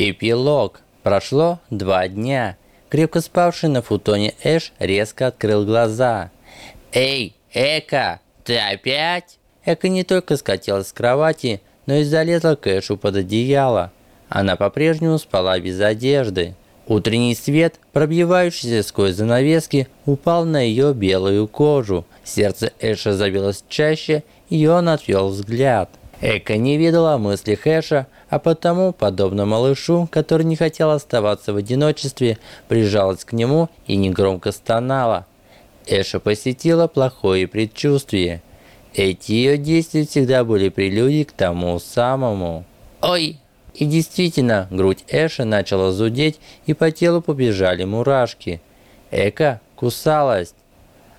Эпилог. Прошло два дня. Крепко спавший на футоне Эш резко открыл глаза. «Эй, Эка, ты опять?» Эка не только скатилась с кровати, но и залезла к Эшу под одеяло. Она по-прежнему спала без одежды. Утренний свет, пробивающийся сквозь занавески, упал на ее белую кожу. Сердце Эша забилось чаще, и он отвел взгляд. Эка не видела мысли Хэша, а потому, подобно малышу, который не хотел оставаться в одиночестве, прижалась к нему и негромко стонала. Эша посетила плохое предчувствие. Эти ее действия всегда были прелюдией к тому самому. «Ой!» И действительно, грудь Эша начала зудеть, и по телу побежали мурашки. Эка кусалась.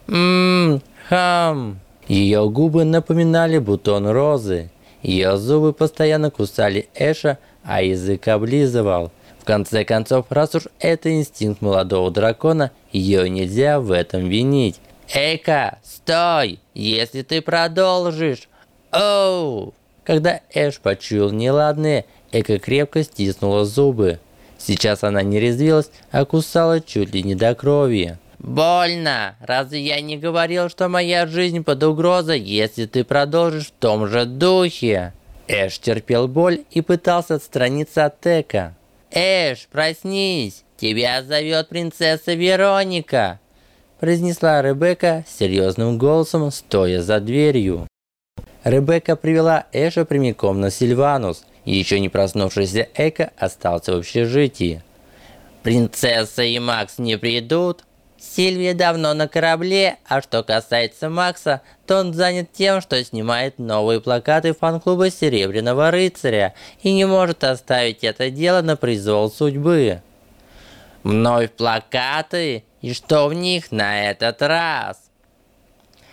«Ммм, хам!» Ее губы напоминали бутон розы. Ее зубы постоянно кусали Эша, а язык облизывал. В конце концов, раз уж это инстинкт молодого дракона, ее нельзя в этом винить. «Эйка, стой! Если ты продолжишь!» «Оу!» Когда Эш почуял неладное, Эка крепко стиснула зубы. Сейчас она не резвилась, а кусала чуть ли не до крови. «Больно! Разве я не говорил, что моя жизнь под угрозой, если ты продолжишь в том же духе?» Эш терпел боль и пытался отстраниться от Эка. «Эш, проснись! Тебя зовет принцесса Вероника!» произнесла Ребекка серьезным голосом, стоя за дверью. Ребекка привела Эша прямиком на Сильванус, еще не проснувшийся Эка остался в общежитии. «Принцесса и Макс не придут?» Сильвия давно на корабле, а что касается Макса, то он занят тем, что снимает новые плакаты фан-клуба Серебряного Рыцаря и не может оставить это дело на произвол судьбы. Вновь плакаты? И что в них на этот раз?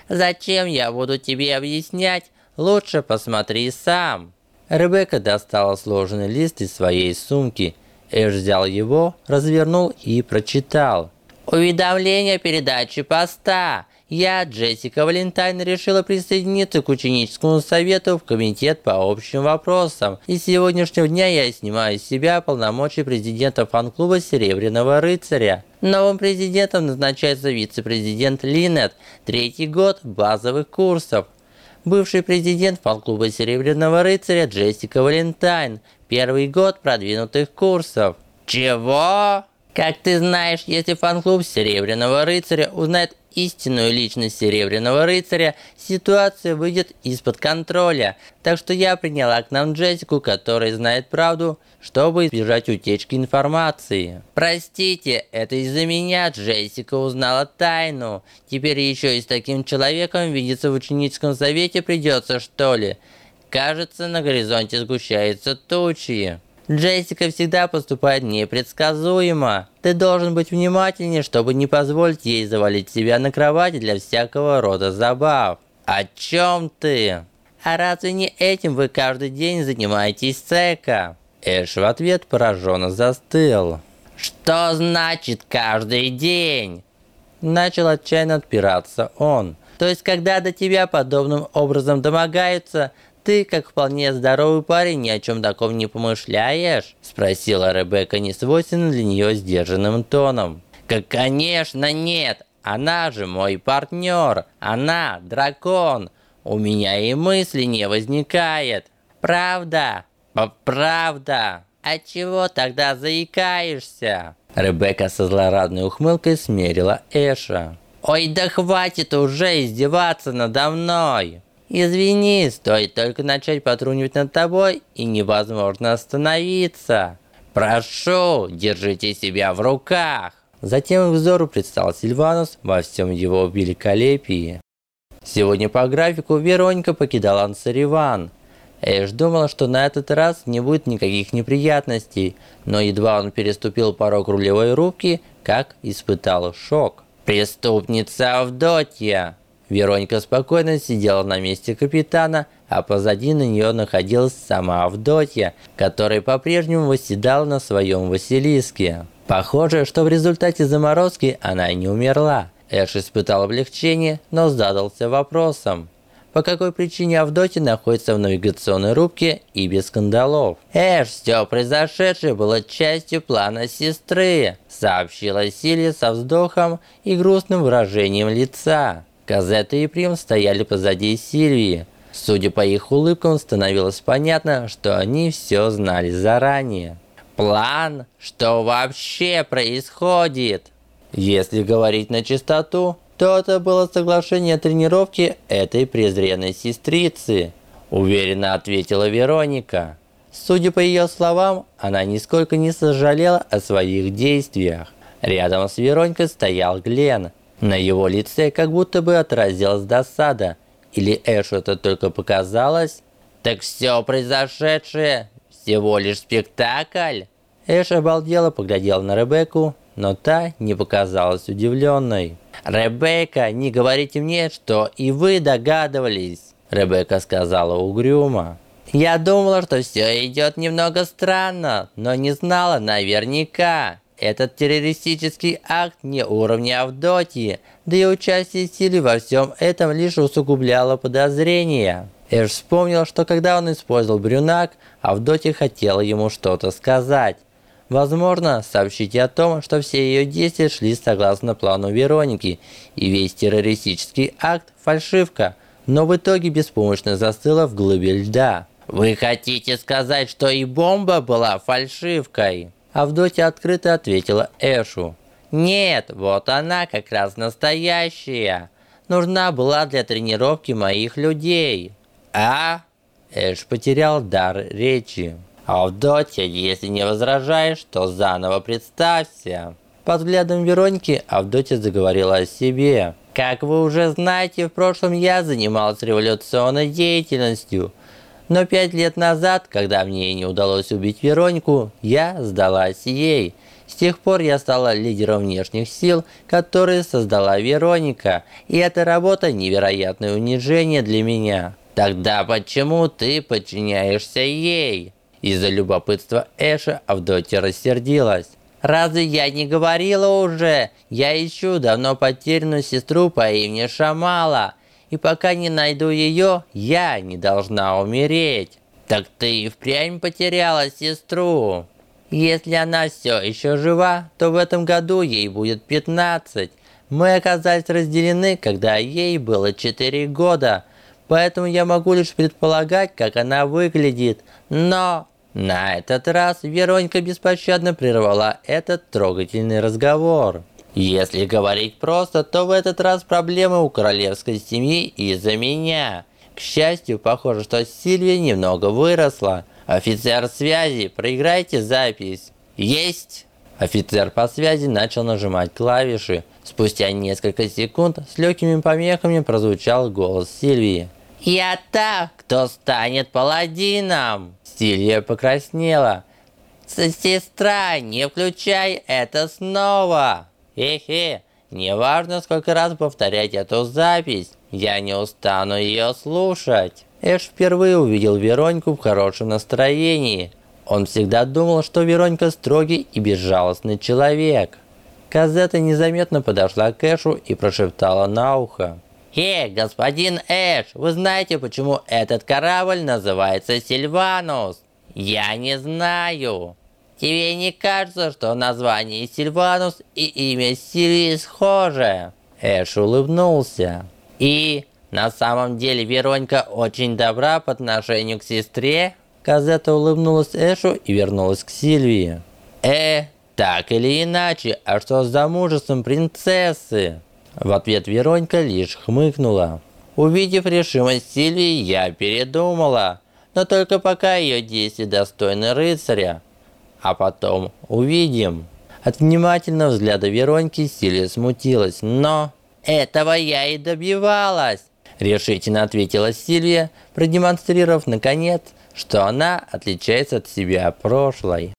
Зачем я буду тебе объяснять? Лучше посмотри сам. Ребекка достала сложенный лист из своей сумки. Эш взял его, развернул и прочитал. Уведомление передачи поста. Я, Джессика Валентайн, решила присоединиться к ученическому совету в комитет по общим вопросам. И с сегодняшнего дня я снимаю с себя полномочия президента фан-клуба Серебряного Рыцаря. Новым президентом назначается вице-президент Линет, третий год базовых курсов. Бывший президент фан-клуба Серебряного Рыцаря Джессика Валентайн, первый год продвинутых курсов. Чего? Как ты знаешь, если фан-клуб Серебряного Рыцаря узнает истинную личность Серебряного Рыцаря, ситуация выйдет из-под контроля. Так что я приняла к нам Джессику, которая знает правду, чтобы избежать утечки информации. Простите, это из-за меня Джессика узнала тайну. Теперь еще и с таким человеком видеться в ученическом совете придется, что ли? Кажется, на горизонте сгущаются тучи. Джессика всегда поступает непредсказуемо. Ты должен быть внимательнее, чтобы не позволить ей завалить себя на кровати для всякого рода забав. О чем ты? А разве не этим вы каждый день занимаетесь Сека? Эш в ответ пораженно застыл. Что значит каждый день? Начал отчаянно отпираться он. То есть, когда до тебя подобным образом домогаются, ты, как вполне здоровый парень, ни о чем таком не помышляешь?» Спросила Ребекка несвойственным для нее сдержанным тоном. «Как, конечно, нет! Она же мой партнер! Она дракон! У меня и мысли не возникает! Правда? Правда! А чего тогда заикаешься?» Ребекка со злорадной ухмылкой смерила Эша. «Ой, да хватит уже издеваться надо мной!» Извини, стоит только начать потрунивать над тобой, и невозможно остановиться. Прошу, держите себя в руках. Затем их взору предстал Сильванус во всем его великолепии. Сегодня по графику Вероника покидала Ансариван. Эш думала, что на этот раз не будет никаких неприятностей, но едва он переступил порог рулевой рубки, как испытал шок. «Преступница Авдотья!» Вероника спокойно сидела на месте капитана, а позади на нее находилась сама Авдотья, которая по-прежнему восседала на своем Василиске. Похоже, что в результате заморозки она не умерла. Эш испытал облегчение, но задался вопросом. по какой причине Авдотья находится в навигационной рубке и без скандалов. Эш, все произошедшее было частью плана сестры, сообщила Силья со вздохом и грустным выражением лица. Казетта и Прим стояли позади Сильвии. Судя по их улыбкам, становилось понятно, что они все знали заранее. План? Что вообще происходит? Если говорить на чистоту, то это было соглашение о тренировке этой презренной сестрицы, уверенно ответила Вероника. Судя по ее словам, она нисколько не сожалела о своих действиях. Рядом с Вероникой стоял Глен. На его лице как будто бы отразилась досада. Или Эшу это только показалось? Так все произошедшее всего лишь спектакль? Эш обалдело поглядел на Ребекку, но та не показалась удивленной. «Ребекка, не говорите мне, что и вы догадывались!» Ребекка сказала угрюмо. «Я думала, что все идет немного странно, но не знала наверняка. Этот террористический акт не уровня Авдотьи, да и участие силы во всем этом лишь усугубляло подозрения». Эш вспомнил, что когда он использовал брюнак, Авдотья хотела ему что-то сказать. Возможно, сообщить о том, что все ее действия шли согласно плану Вероники, и весь террористический акт – фальшивка, но в итоге беспомощно застыла в глубе льда. «Вы хотите сказать, что и бомба была фальшивкой?» Авдотья открыто ответила Эшу. «Нет, вот она как раз настоящая. Нужна была для тренировки моих людей». «А?» Эш потерял дар речи. Авдотья, если не возражаешь, то заново представься. Под взглядом Вероники Авдотья заговорила о себе. Как вы уже знаете, в прошлом я занималась революционной деятельностью. Но пять лет назад, когда мне не удалось убить Веронику, я сдалась ей. С тех пор я стала лидером внешних сил, которые создала Вероника, и эта работа невероятное унижение для меня. Тогда почему ты подчиняешься ей? Из-за любопытства Эша Авдотья рассердилась. «Разве я не говорила уже? Я ищу давно потерянную сестру по имени Шамала. И пока не найду ее, я не должна умереть». «Так ты и впрямь потеряла сестру?» «Если она все еще жива, то в этом году ей будет 15. Мы оказались разделены, когда ей было 4 года, поэтому я могу лишь предполагать, как она выглядит. Но на этот раз Веронька беспощадно прервала этот трогательный разговор. Если говорить просто, то в этот раз проблемы у королевской семьи из-за меня. К счастью, похоже, что Сильвия немного выросла. Офицер связи, проиграйте запись. Есть! Офицер по связи начал нажимать клавиши. Спустя несколько секунд с легкими помехами прозвучал голос Сильвии. «Я та, кто станет паладином!» Сильвия покраснела. «Сестра, не включай это снова!» «Хе-хе, неважно, сколько раз повторять эту запись, я не устану ее слушать». Эш впервые увидел Вероньку в хорошем настроении. Он всегда думал, что Веронька строгий и безжалостный человек. Казета незаметно подошла к Эшу и прошептала на ухо. «Эй, господин Эш, вы знаете, почему этот корабль называется Сильванус?» «Я не знаю». «Тебе не кажется, что название Сильванус и имя Сильвии схожи?» Эш улыбнулся. «И на самом деле Веронька очень добра по отношению к сестре?» Казета улыбнулась Эшу и вернулась к Сильвии. «Э, так или иначе, а что с замужеством принцессы?» В ответ Веронька лишь хмыкнула. Увидев решимость Сильвии, я передумала. Но только пока ее действия достойны рыцаря. А потом увидим. От внимательного взгляда Вероньки Сильвия смутилась, но... «Этого я и добивалась!» Решительно ответила Сильвия, продемонстрировав наконец, что она отличается от себя прошлой.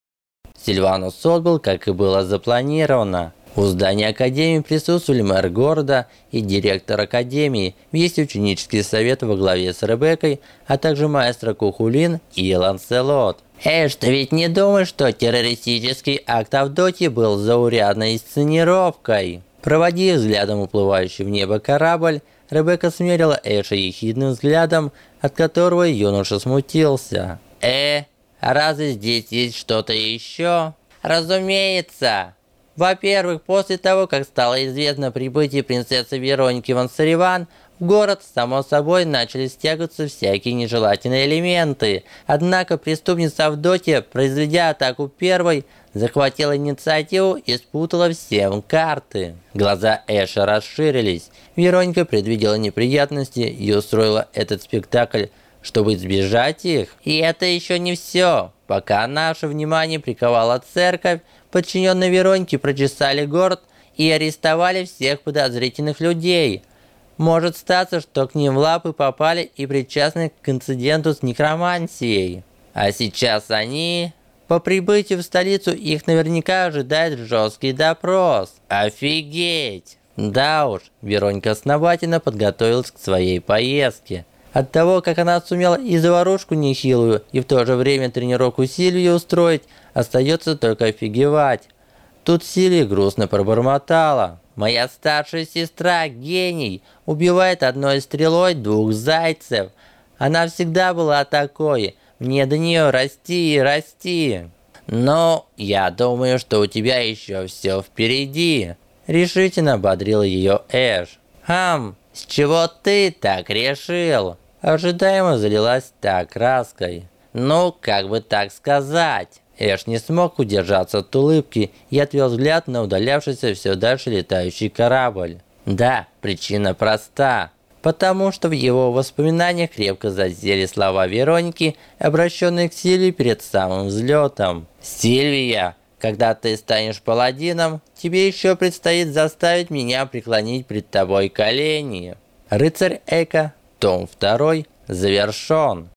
Сильванус отбыл, как и было запланировано. У здания Академии присутствовали мэр города и директор Академии, весь ученический совет во главе с Ребеккой, а также маэстро Кухулин и Ланселот. Эш, ты ведь не думаешь, что террористический акт Авдотьи был заурядной инсценировкой? Проводив взглядом уплывающий в небо корабль, Ребекка смерила Эша ехидным взглядом, от которого юноша смутился. «Э, а разве здесь есть что-то еще?» «Разумеется!» Во-первых, после того, как стало известно о прибытии принцессы Вероники Ван Сариван, в город, само собой, начали стягиваться всякие нежелательные элементы. Однако преступница Авдотья, произведя атаку первой, захватила инициативу и спутала всем карты. Глаза Эша расширились. Вероника предвидела неприятности и устроила этот спектакль, чтобы избежать их. И это еще не все. Пока наше внимание приковала церковь, подчиненные Веронике прочесали город и арестовали всех подозрительных людей. Может статься, что к ним в лапы попали и причастны к инциденту с некромансией. А сейчас они... По прибытию в столицу их наверняка ожидает жесткий допрос. Офигеть! Да уж, Вероника основательно подготовилась к своей поездке. От того, как она сумела и заварушку нехилую, и в то же время тренировку Сильвии устроить, остается только офигевать. Тут Сильвия грустно пробормотала. «Моя старшая сестра, гений, убивает одной стрелой двух зайцев. Она всегда была такой. Мне до нее расти и расти». «Ну, я думаю, что у тебя еще все впереди», – решительно ободрил ее Эш. «Хм, с чего ты так решил?» Ожидаемо залилась так краской. «Ну, как бы так сказать?» Эш не смог удержаться от улыбки и отвел взгляд на удалявшийся все дальше летающий корабль. Да, причина проста. Потому что в его воспоминаниях крепко задели слова Вероники, обращенные к Сильвии перед самым взлетом. «Сильвия, когда ты станешь паладином, тебе еще предстоит заставить меня преклонить пред тобой колени». Рыцарь Эка, том 2, завершен.